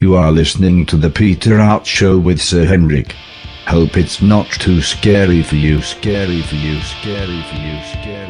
You are listening to the Peter Out Show with Sir Henrik. Hope it's not too scary for you, scary for you, scary for you, scary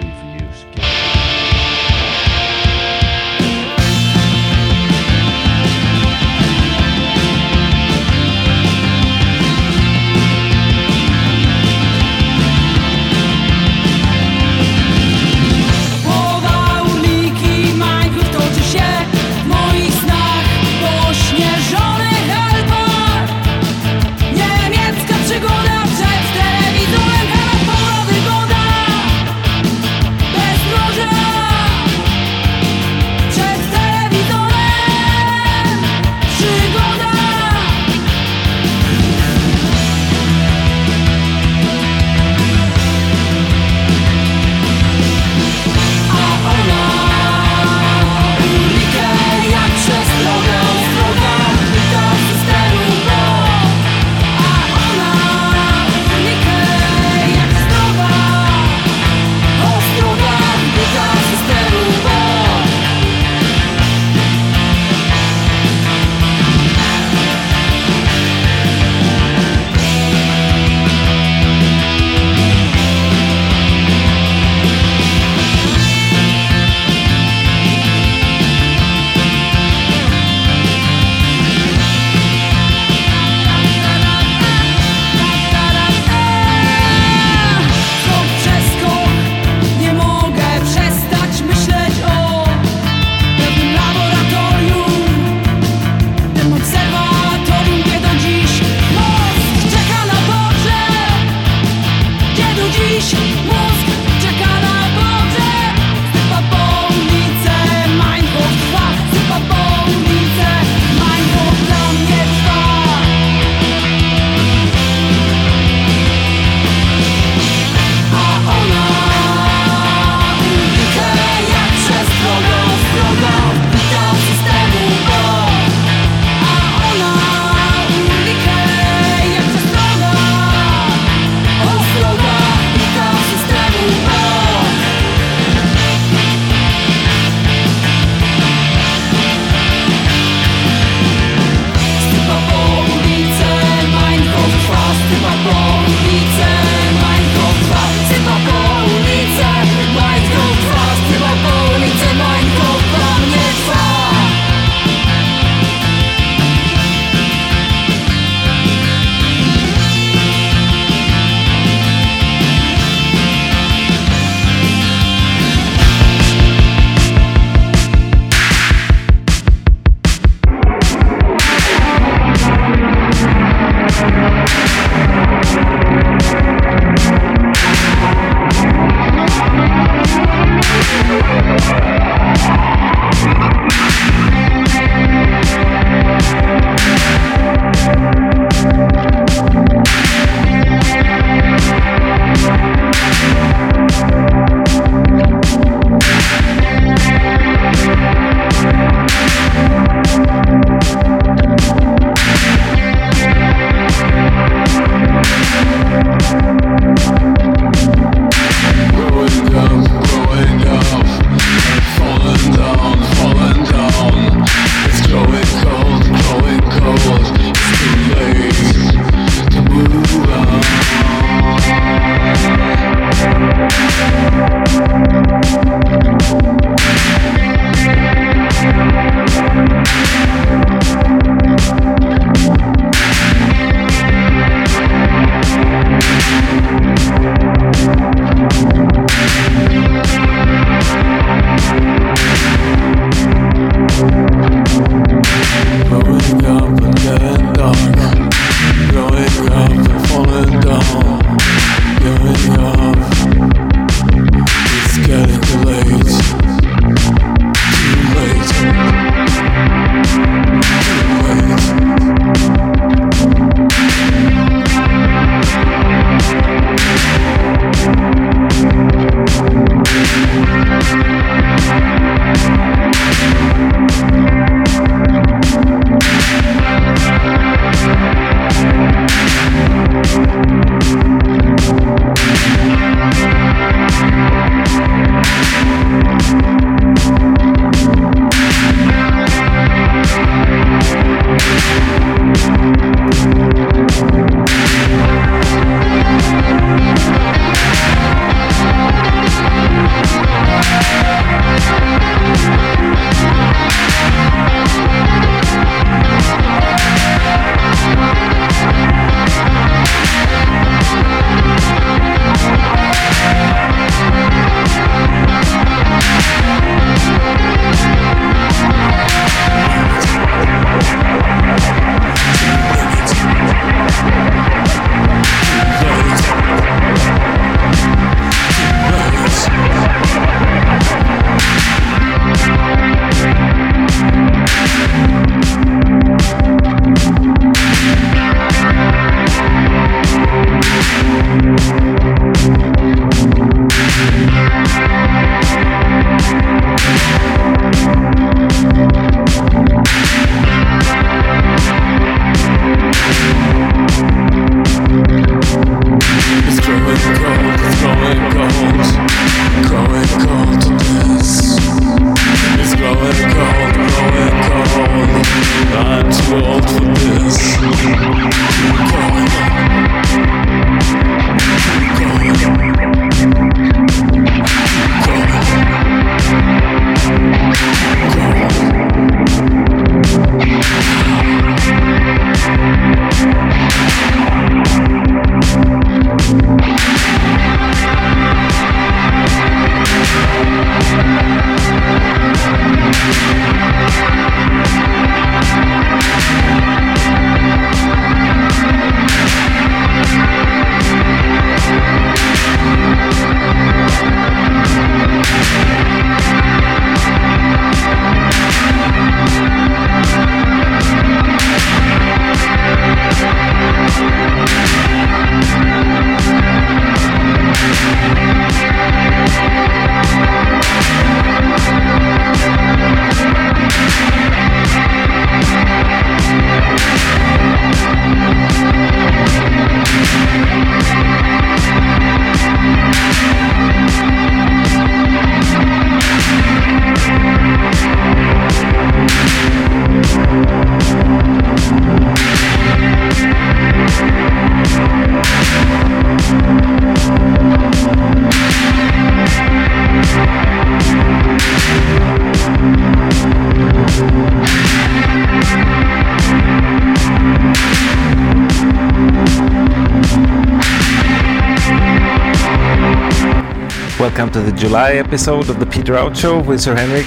July episode of the Peter Out Show with Sir Henrik.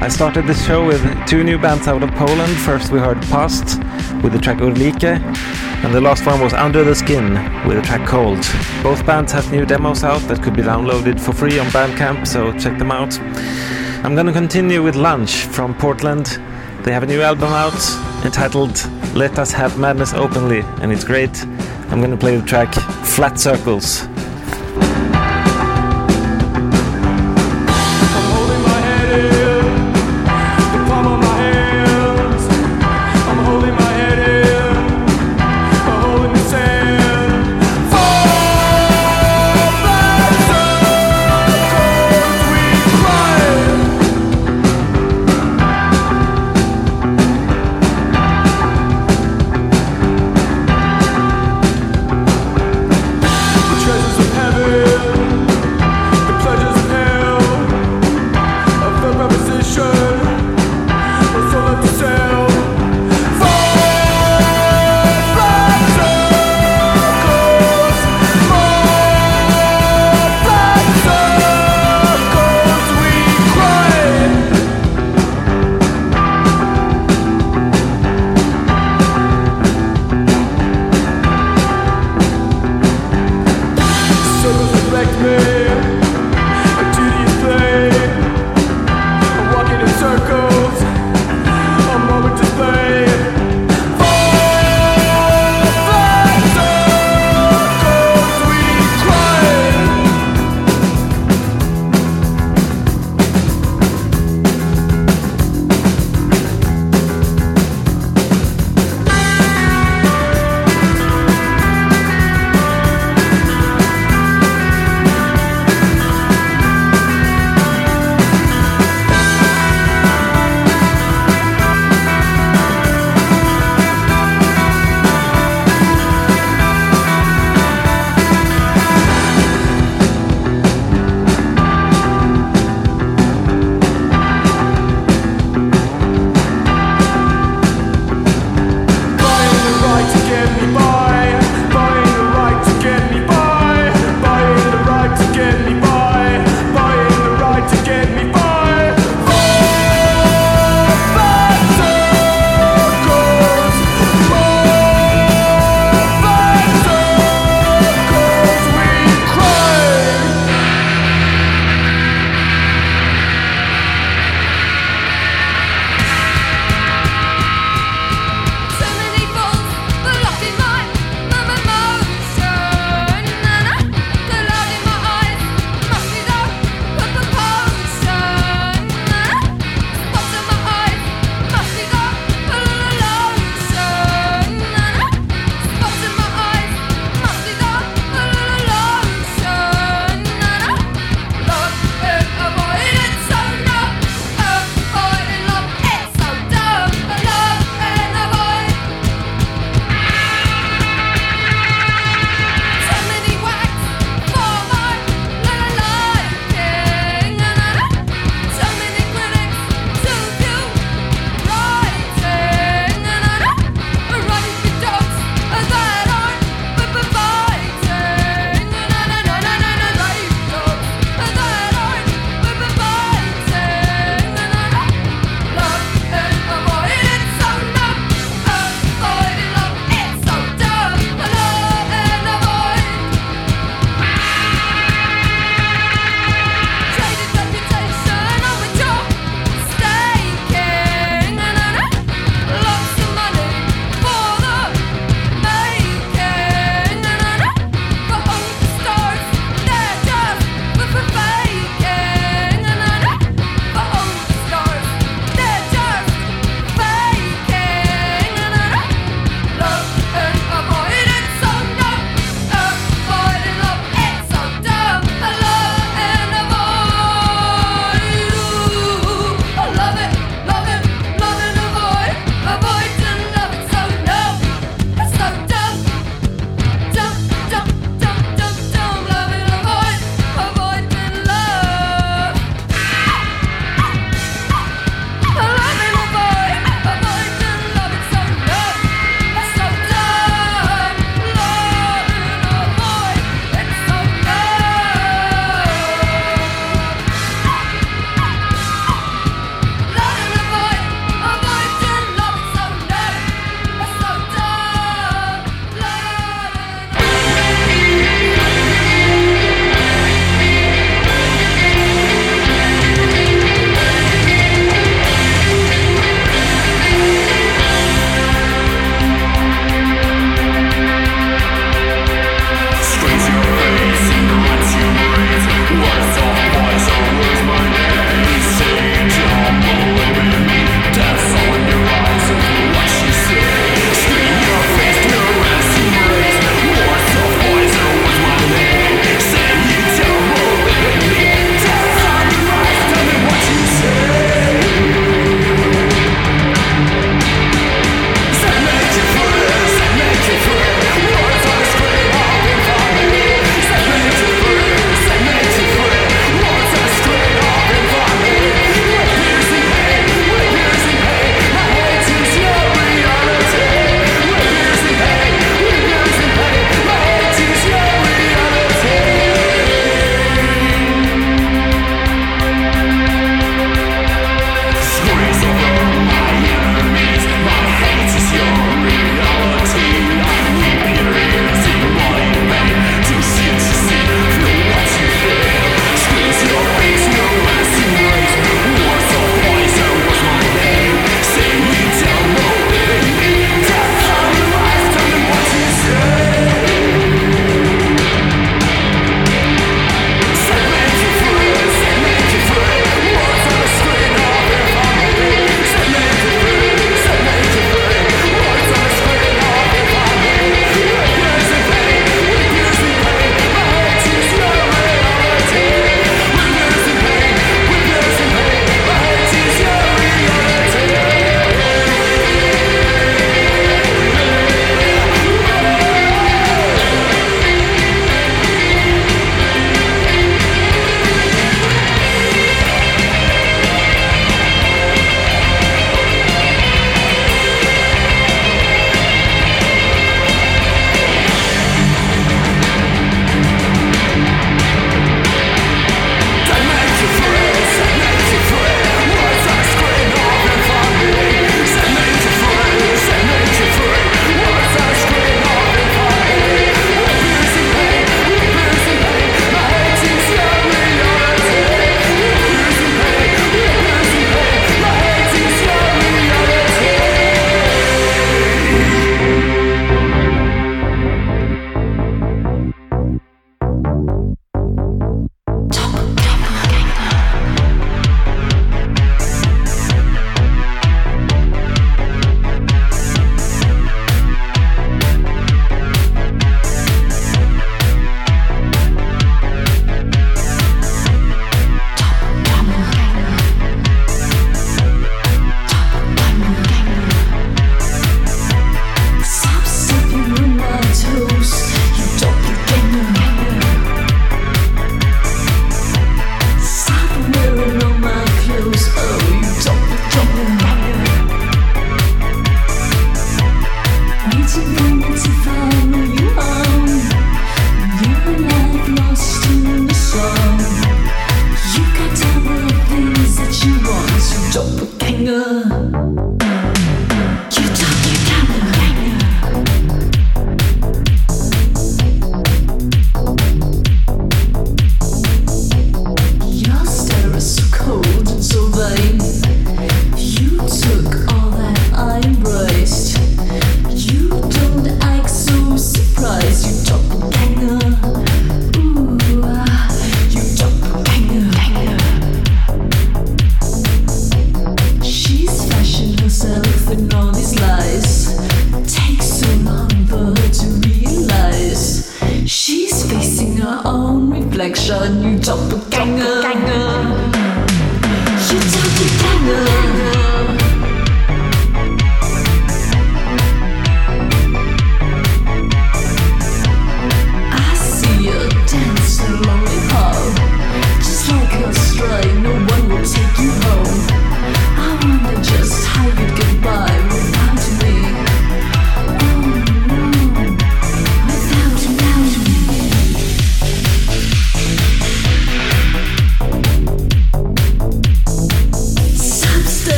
I started the show with two new bands out of Poland. First, we heard Past with the track Urlike, and the last one was Under the Skin with the track Cold. Both bands have new demos out that could be downloaded for free on Bandcamp, so check them out. I'm gonna continue with Lunch from Portland. They have a new album out entitled Let Us Have Madness Openly, and it's great. I'm gonna play the track Flat Circles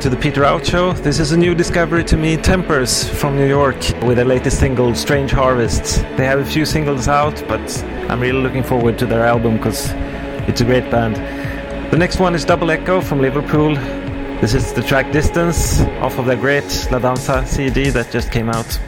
to the Peter Out Show. This is a new discovery to me, Tempers from New York, with their latest single, Strange Harvest. They have a few singles out, but I'm really looking forward to their album because it's a great band. The next one is Double Echo from Liverpool. This is the track Distance off of their great La Danza CD that just came out.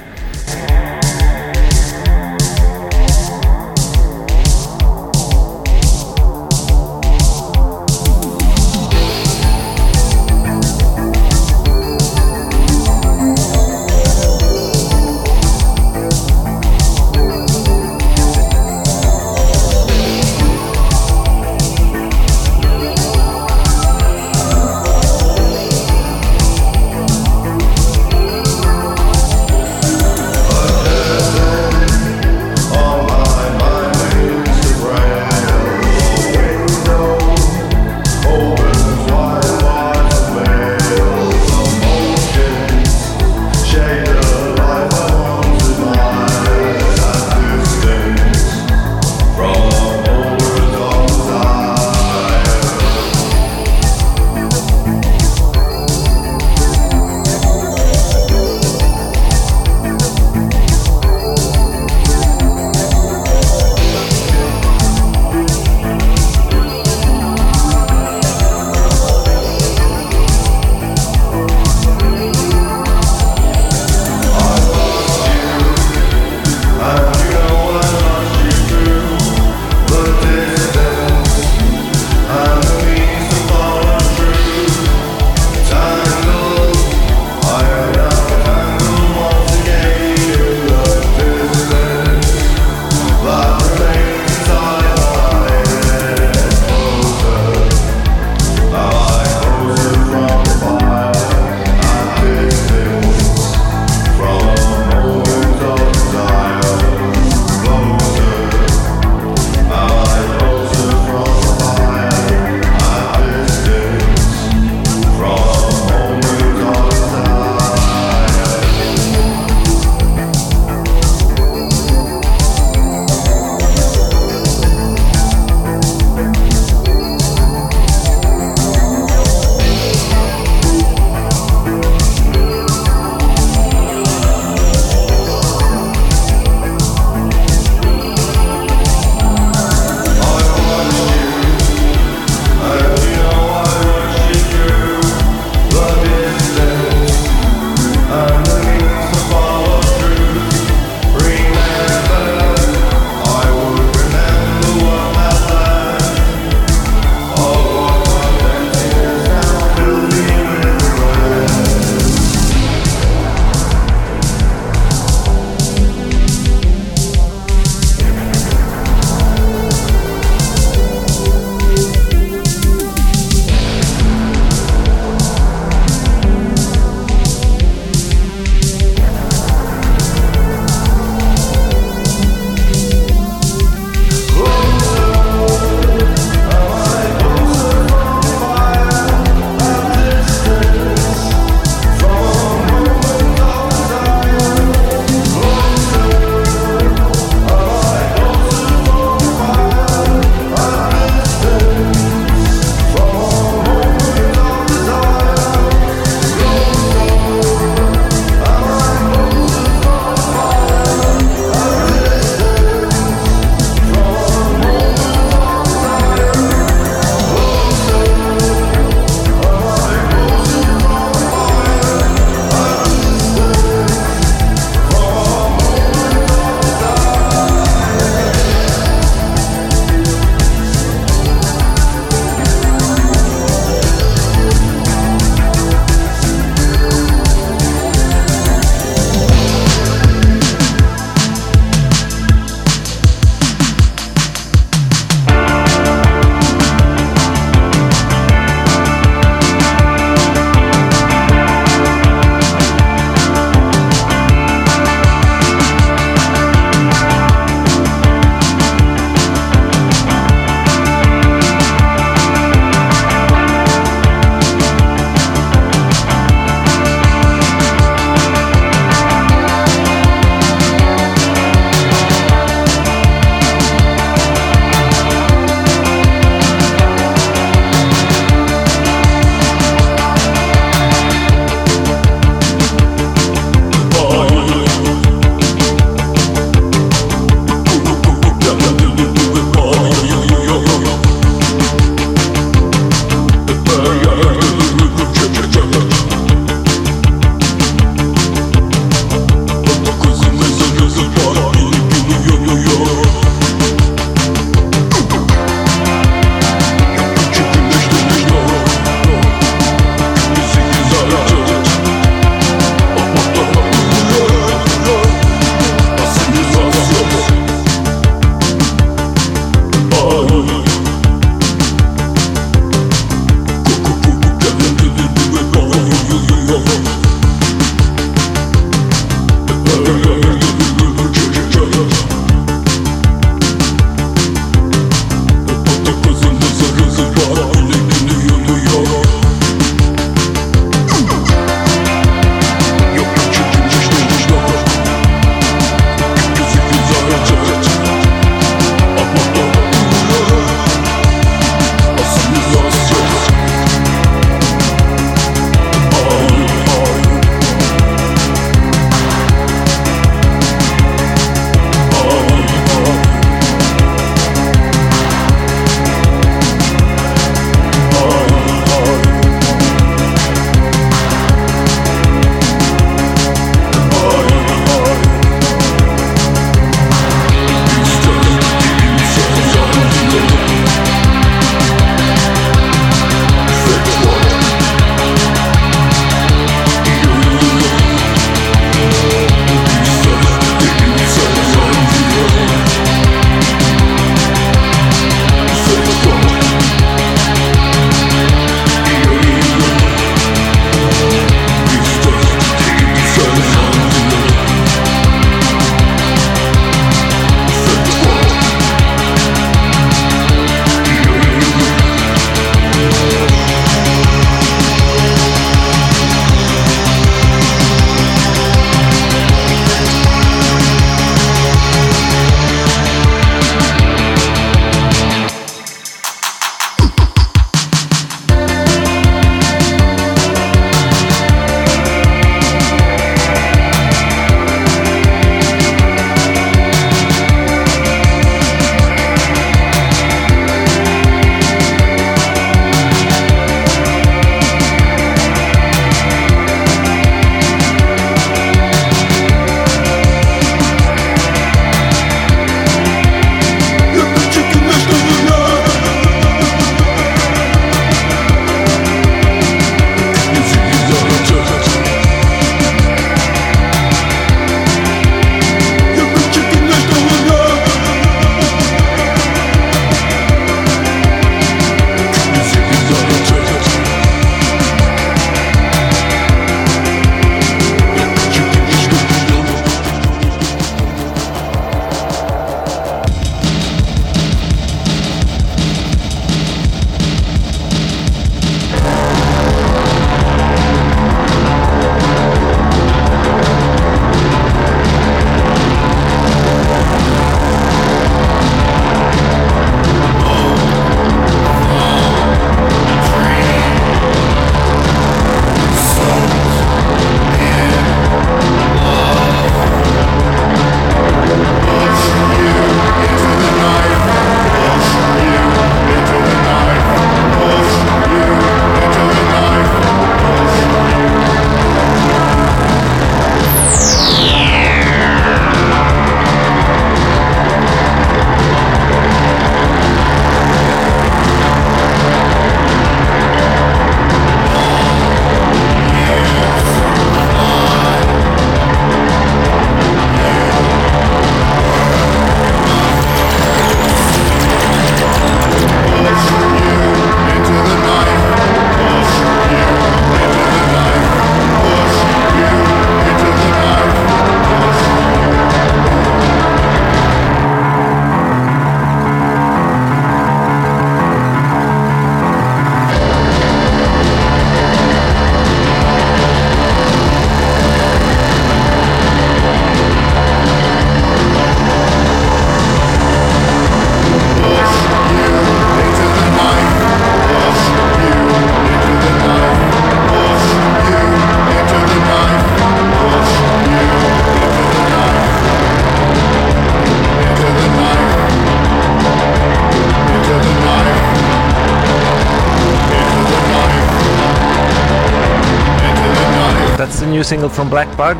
Single from Black Bug.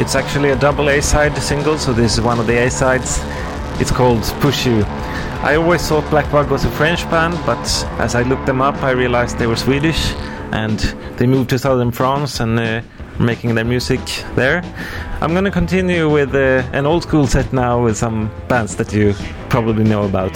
It's actually a double A side single, so this is one of the A sides. It's called Push You. I always thought Black Bug was a French band, but as I looked them up, I realized they were Swedish and they moved to southern France and uh, making their music there. I'm gonna continue with uh, an old school set now with some bands that you probably know about.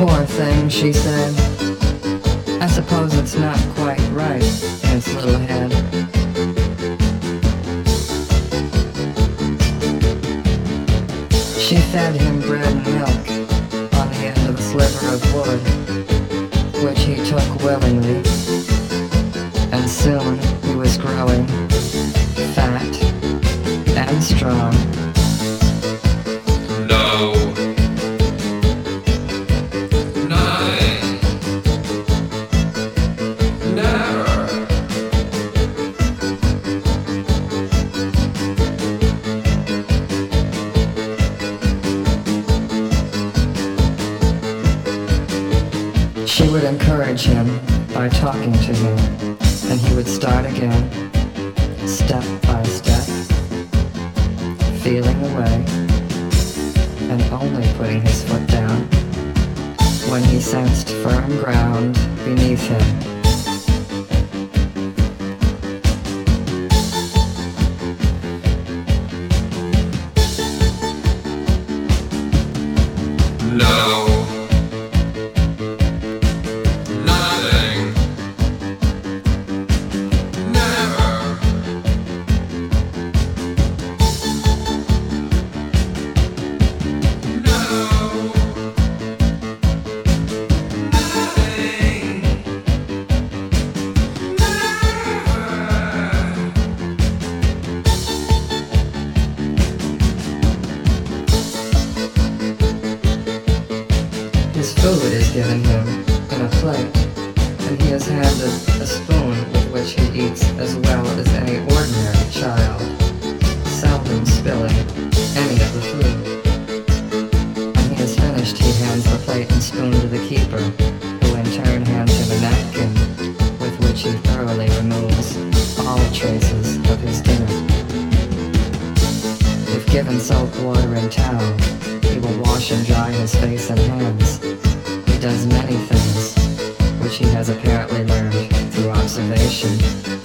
Poor thing, she said. I suppose it's not quite right its little head. She fed him bread and milk on the end of a sliver of wood, which he took willingly. And soon he was growing fat and strong. Who in turn hands him a napkin with which he thoroughly removes all traces of his dinner. If given soap, water, and towel, he will wash and dry his face and hands. He does many things, which he has apparently learned through observation.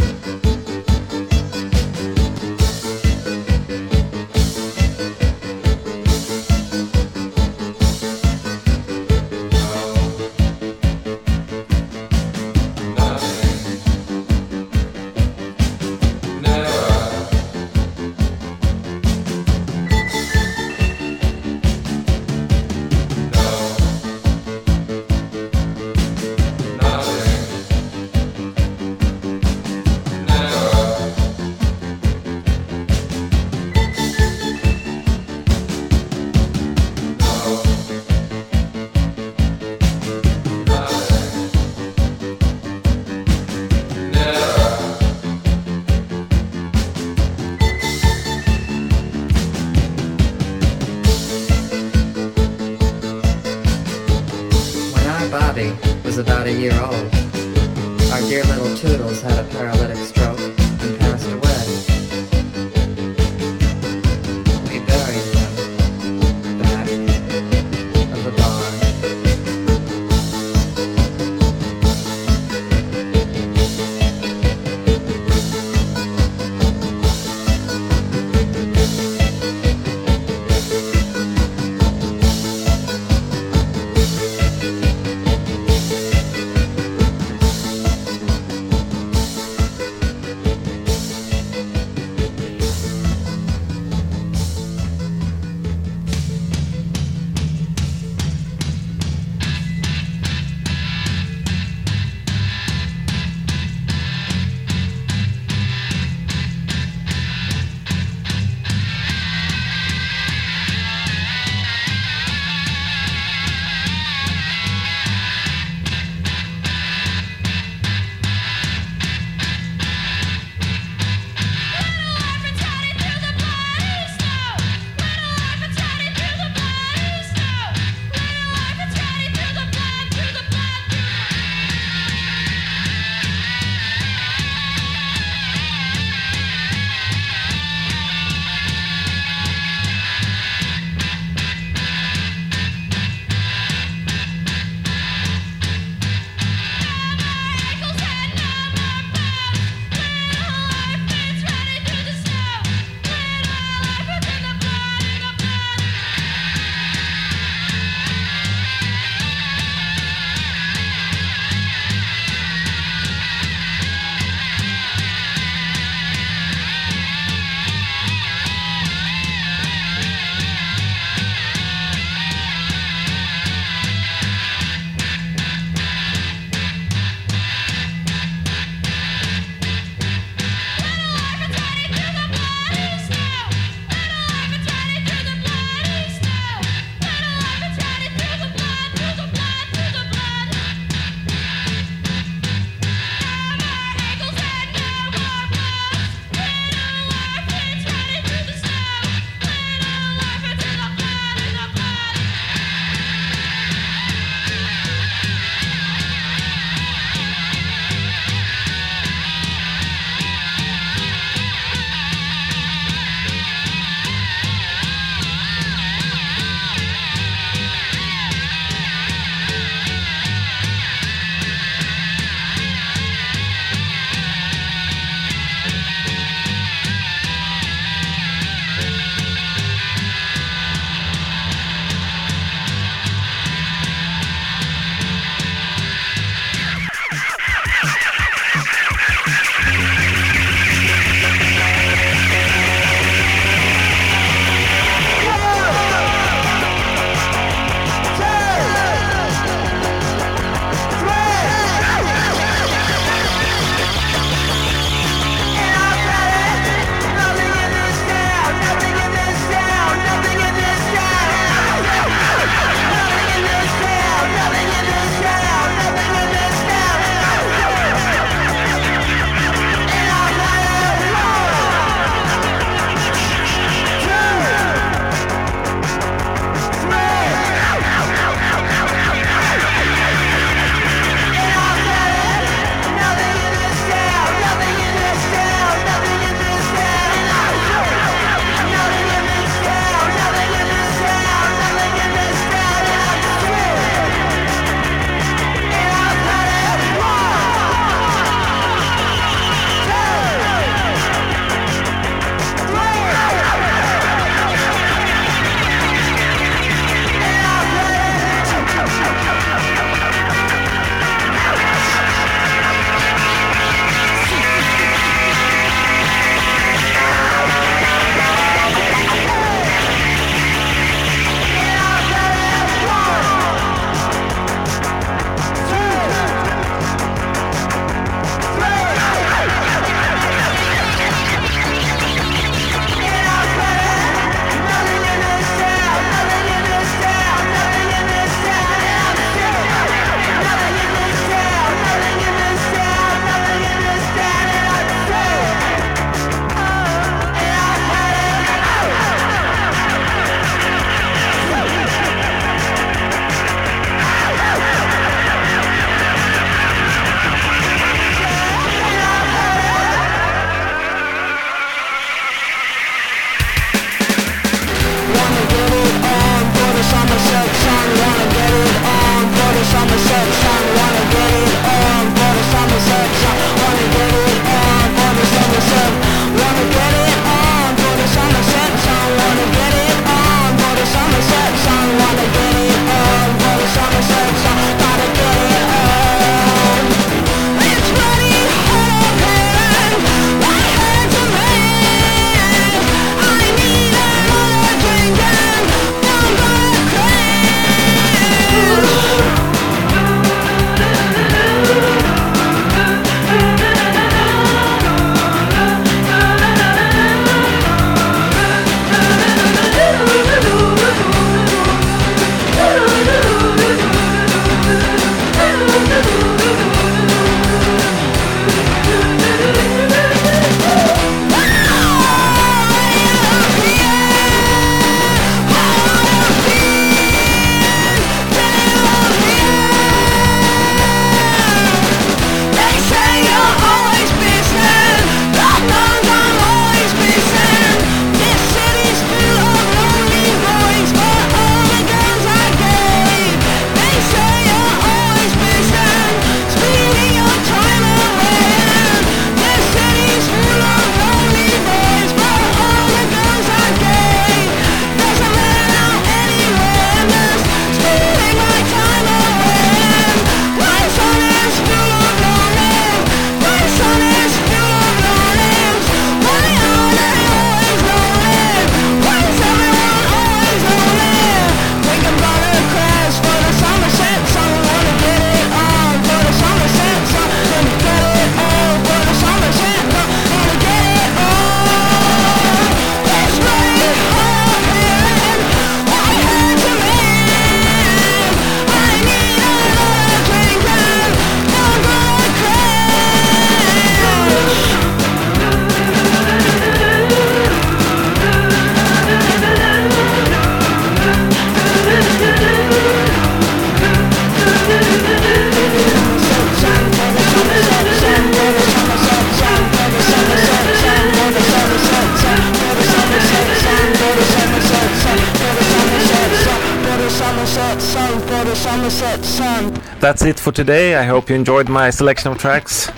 That's it for today. I hope you enjoyed my selection of tracks.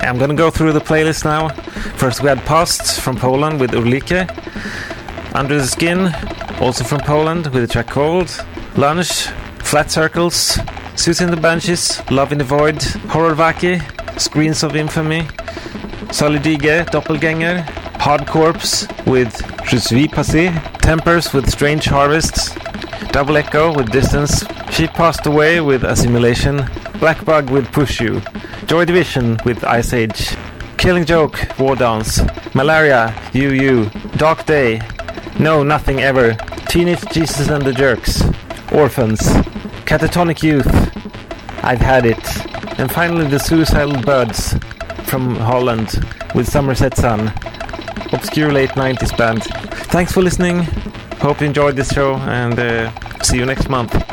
I'm gonna go through the playlist now. First, we had Post from Poland with Ulrike. Under the Skin, also from Poland, with the track called Lunch, Flat Circles, Siouxsie and the Banshees, Love in the Void, Horror Vacui, Screens of Infamy, Solidige, Doppelganger, Hard Corps with Je suis passé, Tempers with Strange Harvests, Double Echo with Distance, She Past Away with Assimilation, Black Bug with Push You, Joy Division with Ice Age, Killing Joke, War Dance, Malaria, You, Dark Day, No Nothing Ever, Teenage Jesus and the Jerks, Orphans, Catatonic Youth, I've Had It, and finally the Suicidal Birds from Holland with Somerset Sun, obscure late 90s band. Thanks for listening. Hope you enjoyed this show and uh, see you next month.